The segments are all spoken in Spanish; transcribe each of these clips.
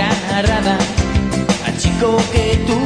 agarraba al chico que tú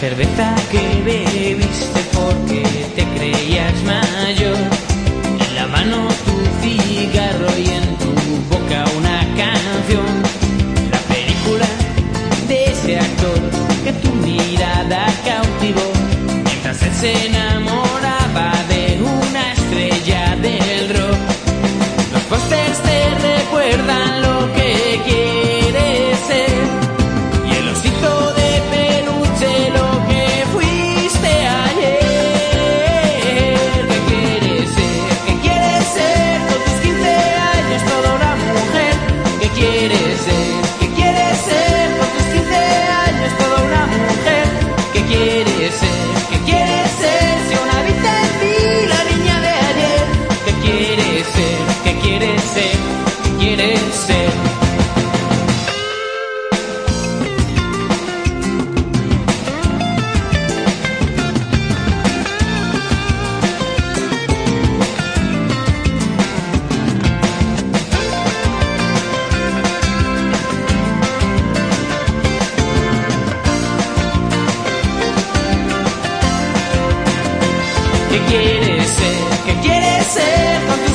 cerveza que bebiste porque te creías mayor, en la mano tu ser, que quiere ser con tus 15 años toda una mujer, que quiere ser, que quiere ser si una vista en ti la niña de ayer, que quiere ser, que quiere ser, que quiere ser. ¿Qué quieres ser? ¿Qué quieres ser?